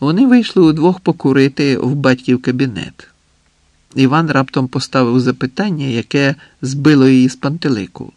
Вони вийшли удвох покурити в батьків кабінет. Іван раптом поставив запитання, яке збило її з пантелику.